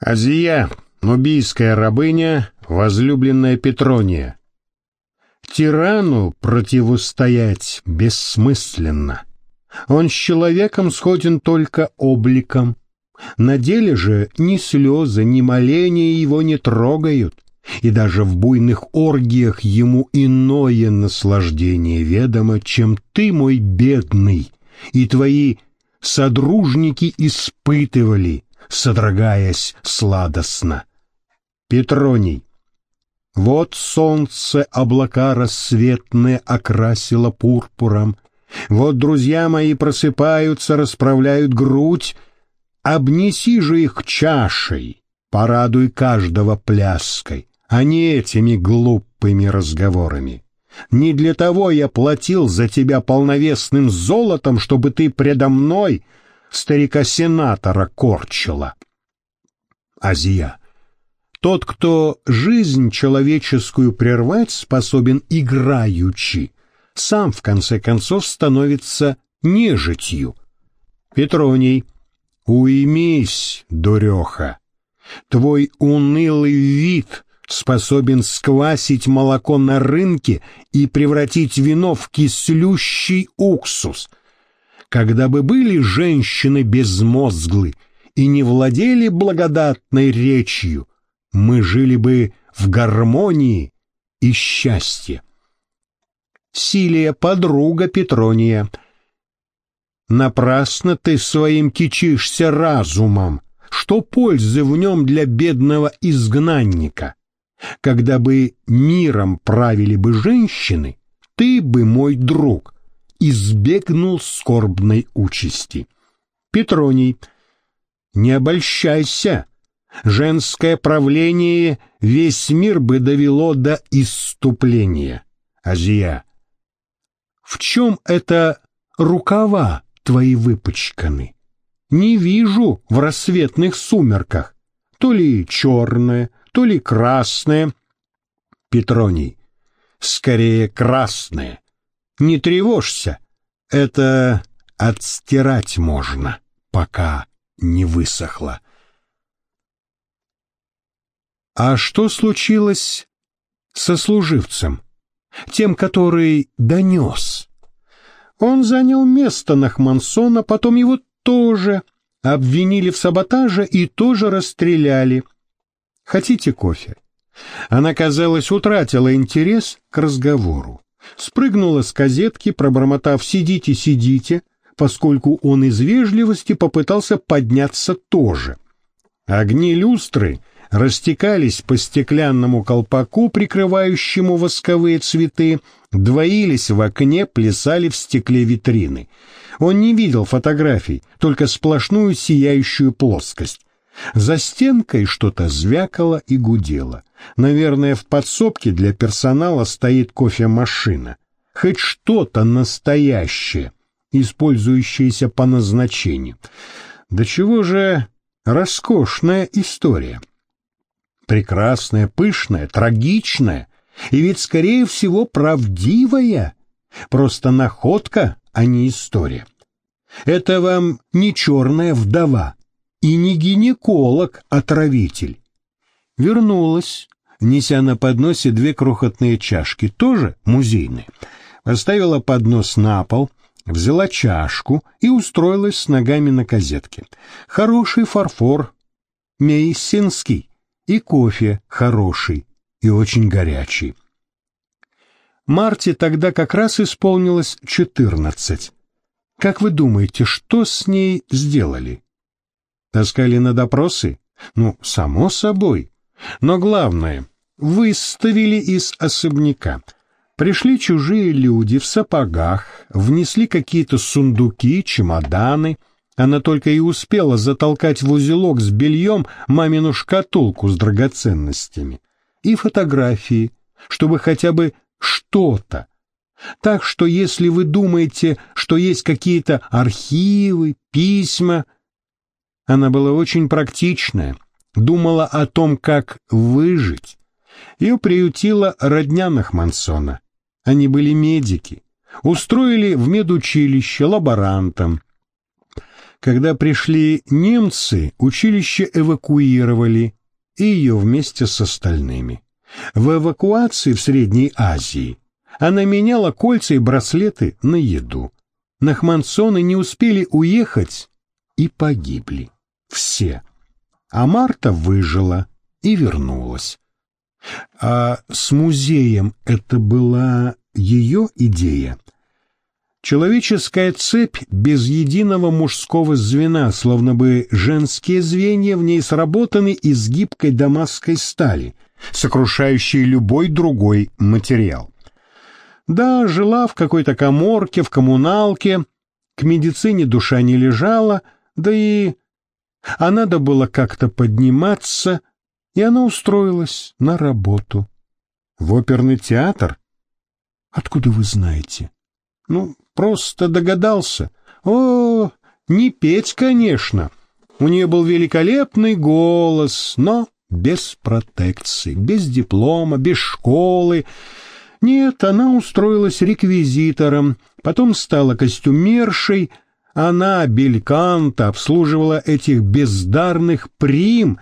Азия, нубийская рабыня, возлюбленная Петрония. Тирану противостоять бессмысленно. Он с человеком сходен только обликом. На деле же ни слезы, ни моления его не трогают, и даже в буйных оргиях ему иное наслаждение ведомо, чем ты, мой бедный, и твои содружники испытывали, содрогаясь сладостно. Петроний. Вот солнце облака рассветные окрасило пурпуром. Вот друзья мои просыпаются, расправляют грудь. Обнеси же их чашей, порадуй каждого пляской, а не этими глупыми разговорами. Не для того я платил за тебя полновесным золотом, чтобы ты предо мной старика-сенатора корчила. Азия. Тот, кто жизнь человеческую прервать способен играючи, сам в конце концов становится нежитью. Петроний. Уймись, дуреха. Твой унылый вид способен сквасить молоко на рынке и превратить вино в кислющий уксус — когда бы были женщины безмозглы и не владели благодатной речью, мы жили бы в гармонии и счастье. Силия подруга Петрония. Напрасно ты своим кичишься разумом, что пользы в нем для бедного изгнанника. Когда бы миром правили бы женщины, ты бы мой друг, избегнул скорбной участи. Петроний, не обольщайся, женское правление весь мир бы довело до исступления. Азия, в чем это рукава твои выпачканы? Не вижу в рассветных сумерках, то ли черное, то ли красное. Петроний, скорее красное, не тревожься, это отстирать можно, пока не высохло. А что случилось со служивцем, тем, который донес? Он занял место Нахмансона, потом его тоже обвинили в саботаже и тоже расстреляли. Хотите кофе? Она, казалось, утратила интерес к разговору спрыгнула с козетки, пробормотав «сидите, сидите», поскольку он из вежливости попытался подняться тоже. Огни люстры растекались по стеклянному колпаку, прикрывающему восковые цветы, двоились в окне, плясали в стекле витрины. Он не видел фотографий, только сплошную сияющую плоскость. За стенкой что-то звякало и гудело. Наверное, в подсобке для персонала стоит кофемашина. Хоть что-то настоящее, использующееся по назначению. Да чего же роскошная история. Прекрасная, пышная, трагичная, и ведь, скорее всего, правдивая. Просто находка, а не история. Это вам не черная вдова, и не гинеколог-отравитель. Вернулась, неся на подносе две крохотные чашки, тоже музейные. Поставила поднос на пол, взяла чашку и устроилась с ногами на козетке. Хороший фарфор, мейсинский, и кофе хороший и очень горячий. Марте тогда как раз исполнилось четырнадцать. Как вы думаете, что с ней сделали? Таскали на допросы? Ну, само собой. Но главное, выставили из особняка. Пришли чужие люди в сапогах, внесли какие-то сундуки, чемоданы. Она только и успела затолкать в узелок с бельем мамину шкатулку с драгоценностями и фотографии, чтобы хотя бы что-то. Так что если вы думаете, что есть какие-то архивы, письма, она была очень практичная, думала о том, как выжить. Ее приютила родня Нахмансона. Они были медики, устроили в медучилище лаборантом. Когда пришли немцы, училище эвакуировали, и ее вместе с остальными. В эвакуации в Средней Азии она меняла кольца и браслеты на еду. Нахмансоны не успели уехать и погибли. Все. А Марта выжила и вернулась. А с музеем это была ее идея? Человеческая цепь без единого мужского звена, словно бы женские звенья в ней сработаны из гибкой дамасской стали, сокрушающей любой другой материал. Да, жила в какой-то коморке, в коммуналке, к медицине душа не лежала, да и... А надо было как-то подниматься, и она устроилась на работу. В оперный театр? Откуда вы знаете? Ну, просто догадался. О, не петь, конечно. У нее был великолепный голос, но без протекции, без диплома, без школы. Нет, она устроилась реквизитором, потом стала костюмершей. Она, бельканта, обслуживала этих бездарных прим,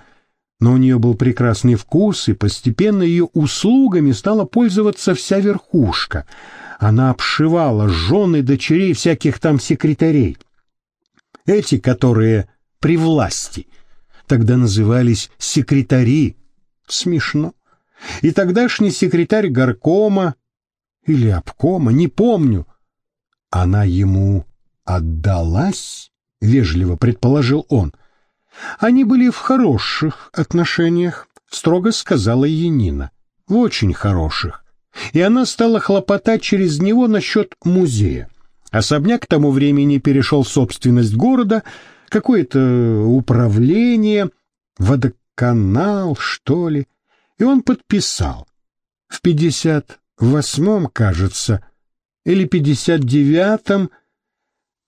но у нее был прекрасный вкус, и постепенно ее услугами стала пользоваться вся верхушка — она обшивала жены дочерей всяких там секретарей. Эти, которые при власти, тогда назывались секретари. Смешно. И тогдашний секретарь горкома или обкома, не помню, она ему отдалась, вежливо предположил он. Они были в хороших отношениях, строго сказала Янина, в очень хороших и она стала хлопотать через него насчет музея. Особняк к тому времени перешел в собственность города, какое-то управление, водоканал, что ли, и он подписал. В пятьдесят восьмом, кажется, или пятьдесят девятом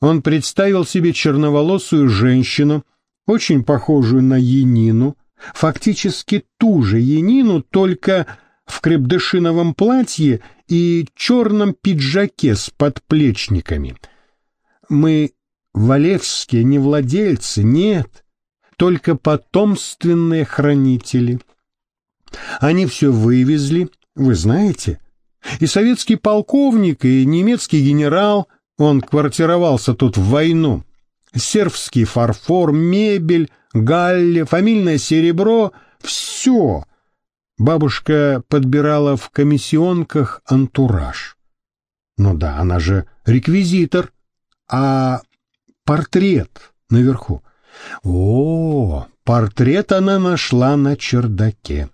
он представил себе черноволосую женщину, очень похожую на Янину, фактически ту же Янину, только в крепдышиновом платье и черном пиджаке с подплечниками. Мы валевские не владельцы, нет, только потомственные хранители. Они все вывезли, вы знаете, и советский полковник, и немецкий генерал, он квартировался тут в войну, сербский фарфор, мебель, галли, фамильное серебро — все — Бабушка подбирала в комиссионках антураж. Ну да, она же реквизитор, а портрет наверху. О, портрет она нашла на чердаке.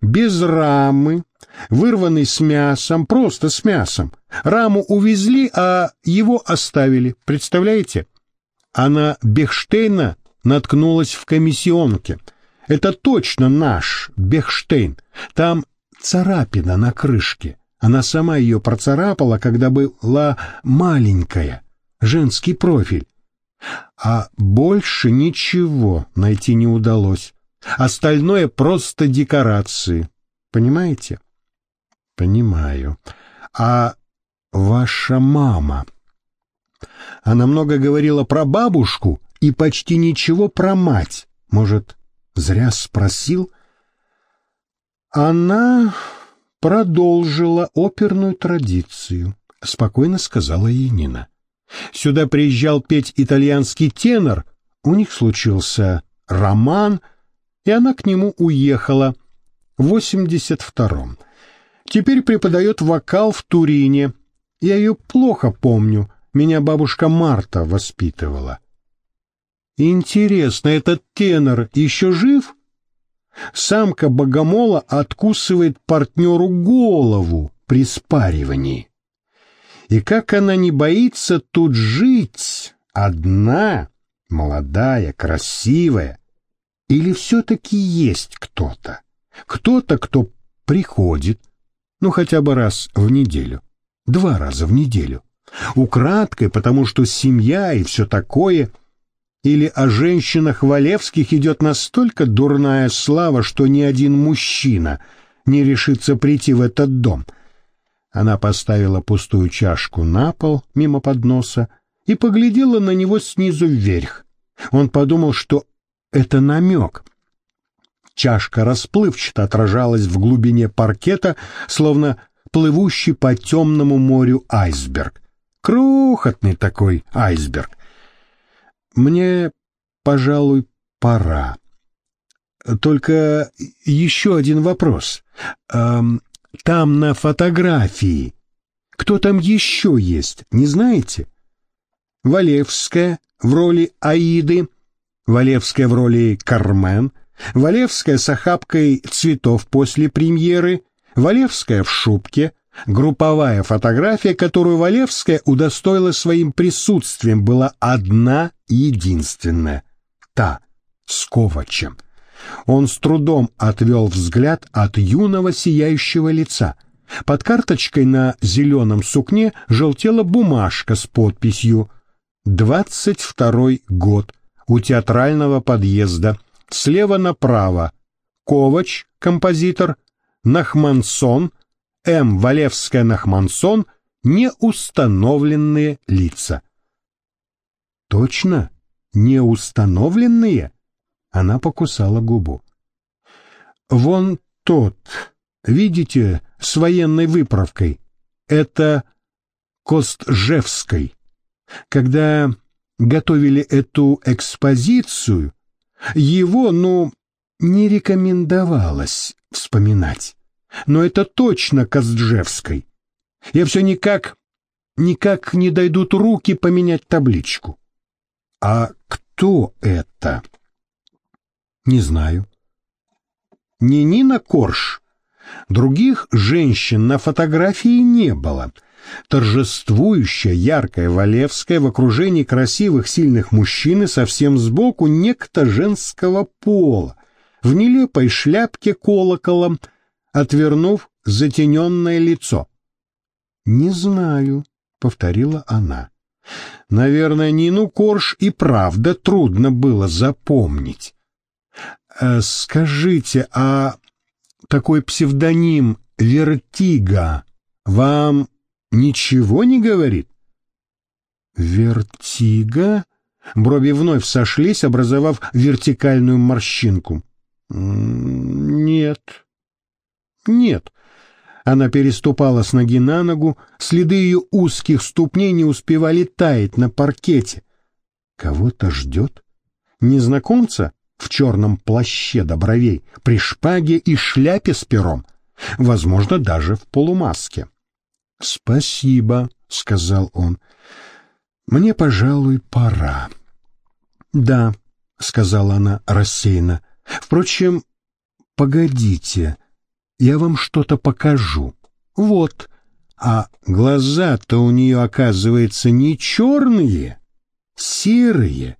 Без рамы, вырванный с мясом, просто с мясом. Раму увезли, а его оставили. Представляете? Она Бехштейна наткнулась в комиссионке — это точно наш Бехштейн. Там царапина на крышке. Она сама ее процарапала, когда была маленькая. Женский профиль. А больше ничего найти не удалось. Остальное просто декорации. Понимаете? Понимаю. А ваша мама? Она много говорила про бабушку и почти ничего про мать. Может, Зря спросил. Она продолжила оперную традицию, спокойно сказала Янина. Сюда приезжал петь итальянский тенор, у них случился роман, и она к нему уехала в 82-м. Теперь преподает вокал в Турине. Я ее плохо помню, меня бабушка Марта воспитывала. Интересно, этот тенор еще жив? Самка богомола откусывает партнеру голову при спаривании. И как она не боится тут жить, одна, молодая, красивая, или все-таки есть кто-то? Кто-то, кто приходит, ну хотя бы раз в неделю, два раза в неделю, украдкой, потому что семья и все такое — или о женщинах Валевских идет настолько дурная слава, что ни один мужчина не решится прийти в этот дом. Она поставила пустую чашку на пол мимо подноса и поглядела на него снизу вверх. Он подумал, что это намек. Чашка расплывчато отражалась в глубине паркета, словно плывущий по темному морю айсберг. Крохотный такой айсберг. Мне, пожалуй, пора. Только еще один вопрос. Эм, там на фотографии кто там еще есть, не знаете? Валевская в роли Аиды, Валевская в роли Кармен, Валевская с охапкой цветов после премьеры, Валевская в шубке, групповая фотография, которую Валевская удостоила своим присутствием, была одна единственная, та с Ковачем. Он с трудом отвел взгляд от юного сияющего лица — под карточкой на зеленом сукне желтела бумажка с подписью «Двадцать второй год» у театрального подъезда. Слева направо Ковач, композитор, Нахмансон, М. Валевская Нахмансон, неустановленные лица. Точно? Неустановленные? Она покусала губу. Вон тот, видите, с военной выправкой. Это Костжевской. Когда готовили эту экспозицию, его, ну, не рекомендовалось вспоминать. Но это точно Костжевской. Я все никак, никак не дойдут руки поменять табличку. А кто это? Не знаю. Не Нина Корж, Других женщин на фотографии не было. Торжествующая, яркая Валевская в окружении красивых, сильных мужчин и совсем сбоку некто женского пола, в нелепой шляпке колоколом, отвернув затененное лицо. «Не знаю», — повторила она. «Наверное, Нину Корж и правда трудно было запомнить». «Э, «Скажите, а такой псевдоним Вертига вам ничего не говорит? Вертига? Брови вновь сошлись, образовав вертикальную морщинку. Нет. Нет. Она переступала с ноги на ногу, следы ее узких ступней не успевали таять на паркете. Кого-то ждет? Незнакомца? в черном плаще до бровей, при шпаге и шляпе с пером, возможно, даже в полумаске. — Спасибо, — сказал он. — Мне, пожалуй, пора. — Да, — сказала она рассеянно. — Впрочем, погодите, я вам что-то покажу. Вот. А глаза-то у нее, оказывается, не черные, серые.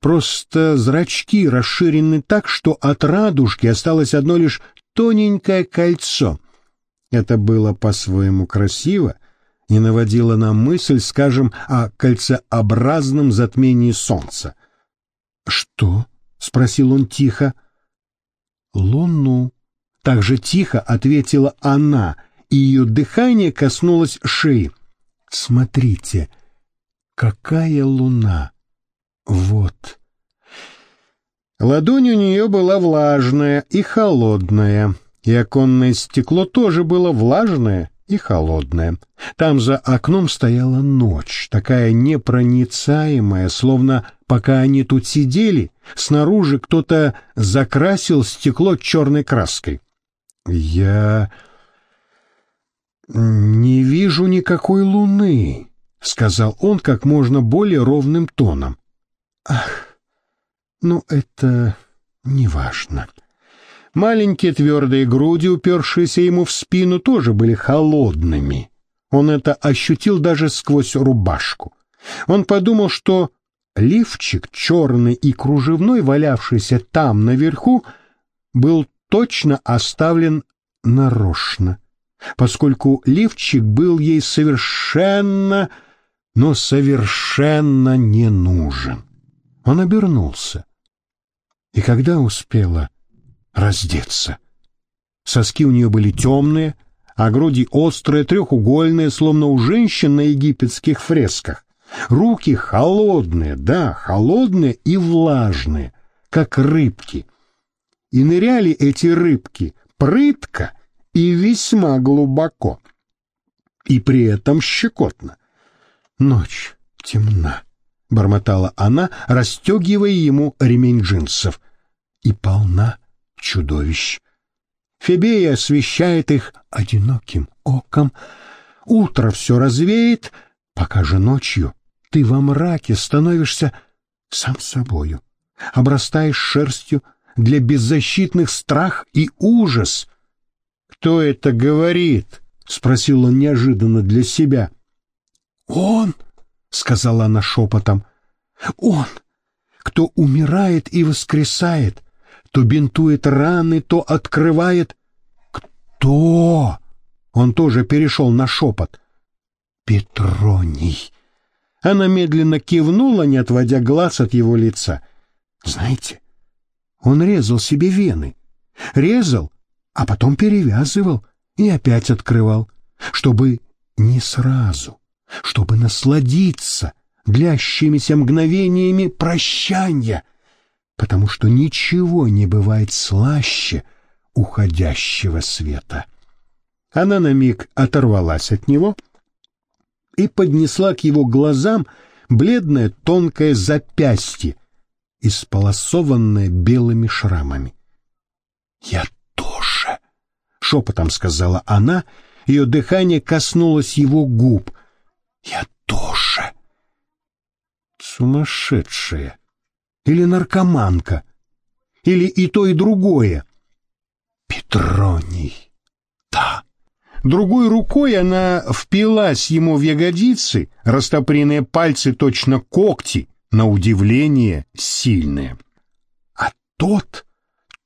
Просто зрачки расширены так, что от радужки осталось одно лишь тоненькое кольцо. Это было по-своему красиво и наводило на мысль, скажем, о кольцеобразном затмении солнца. «Что?» — спросил он тихо. «Луну». Так же тихо ответила она, и ее дыхание коснулось шеи. «Смотрите, какая луна!» Вот. Ладонь у нее была влажная и холодная, и оконное стекло тоже было влажное и холодное. Там за окном стояла ночь, такая непроницаемая, словно пока они тут сидели, снаружи кто-то закрасил стекло черной краской. «Я не вижу никакой луны», — сказал он как можно более ровным тоном. Ах, ну это неважно. Маленькие твердые груди, упершиеся ему в спину, тоже были холодными. Он это ощутил даже сквозь рубашку. Он подумал, что лифчик черный и кружевной, валявшийся там наверху, был точно оставлен нарочно, поскольку лифчик был ей совершенно, но совершенно не нужен. Он обернулся. И когда успела раздеться? Соски у нее были темные, а груди острые, трехугольные, словно у женщин на египетских фресках. Руки холодные, да, холодные и влажные, как рыбки. И ныряли эти рыбки прытко и весьма глубоко. И при этом щекотно. Ночь темна, бормотала она, расстегивая ему ремень джинсов, и полна чудовищ. Фебея освещает их одиноким оком. Утро все развеет, пока же ночью ты во мраке становишься сам собою, обрастаешь шерстью для беззащитных страх и ужас. «Кто это говорит?» — спросил он неожиданно для себя. «Он!» — сказала она шепотом. «Он, кто умирает и воскресает, то бинтует раны, то открывает. Кто? Он тоже перешел на шепот. Петроний. Она медленно кивнула, не отводя глаз от его лица. Знаете, он резал себе вены. Резал, а потом перевязывал и опять открывал, чтобы не сразу, чтобы насладиться длящимися мгновениями прощания — потому что ничего не бывает слаще уходящего света. Она на миг оторвалась от него и поднесла к его глазам бледное тонкое запястье, исполосованное белыми шрамами. «Я тоже!» — шепотом сказала она, ее дыхание коснулось его губ. «Я тоже!» «Сумасшедшая!» Или наркоманка, или и то, и другое. Петроний. Да. Другой рукой она впилась ему в ягодицы, растопыренные пальцы точно когти, на удивление сильные. А тот,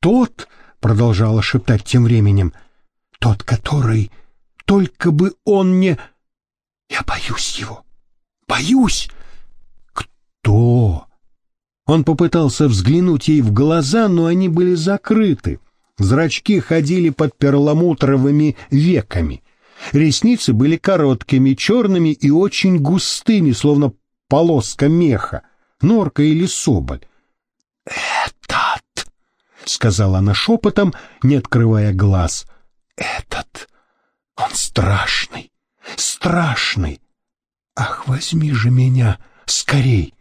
тот, продолжала шептать тем временем, тот, который, только бы он не... Я боюсь его, боюсь. Кто? Он попытался взглянуть ей в глаза, но они были закрыты. Зрачки ходили под перламутровыми веками. Ресницы были короткими, черными и очень густыми, словно полоска меха, норка или соболь. «Этот!» — сказала она шепотом, не открывая глаз. «Этот! Он страшный, страшный! Ах, возьми же меня скорей!»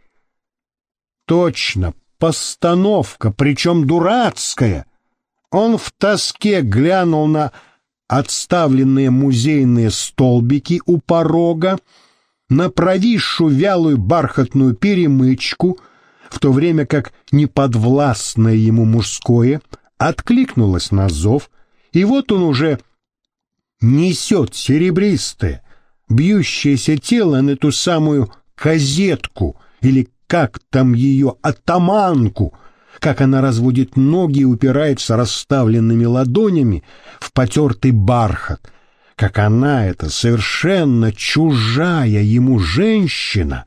Точно, постановка, причем дурацкая. Он в тоске глянул на отставленные музейные столбики у порога, на провисшую вялую бархатную перемычку, в то время как неподвластное ему мужское откликнулось на зов, и вот он уже несет серебристое, бьющееся тело на ту самую казетку или как там ее атаманку, как она разводит ноги и упирается расставленными ладонями в потертый бархат, как она, эта совершенно чужая ему женщина,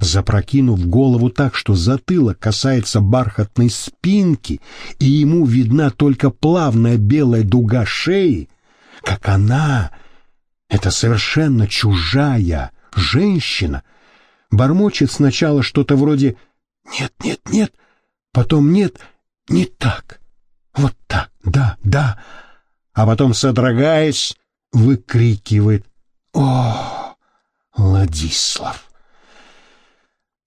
запрокинув голову так, что затылок касается бархатной спинки, и ему видна только плавная белая дуга шеи, как она, эта совершенно чужая женщина, бормочет сначала что-то вроде «нет, нет, нет», потом «нет, не так, вот так, да, да», а потом, содрогаясь, выкрикивает «О, Владислав!»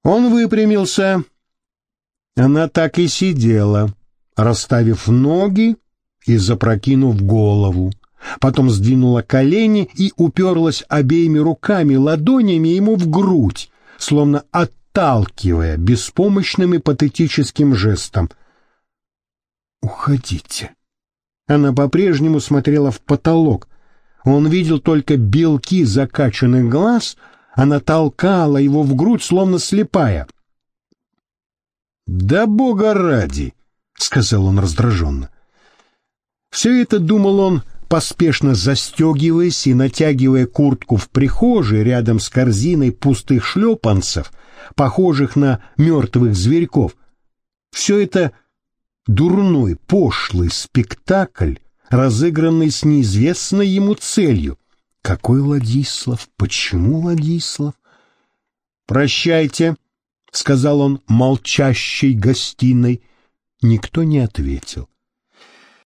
Он выпрямился. Она так и сидела, расставив ноги и запрокинув голову. Потом сдвинула колени и уперлась обеими руками, ладонями ему в грудь словно отталкивая беспомощным и патетическим жестом. «Уходите». Она по-прежнему смотрела в потолок. Он видел только белки закачанных глаз, она толкала его в грудь, словно слепая. «Да бога ради!» — сказал он раздраженно. Все это, думал он, — поспешно застегиваясь и натягивая куртку в прихожей рядом с корзиной пустых шлепанцев, похожих на мертвых зверьков. Все это дурной, пошлый спектакль, разыгранный с неизвестной ему целью. Какой Владислав? Почему Владислав? «Прощайте», — сказал он молчащей гостиной. Никто не ответил.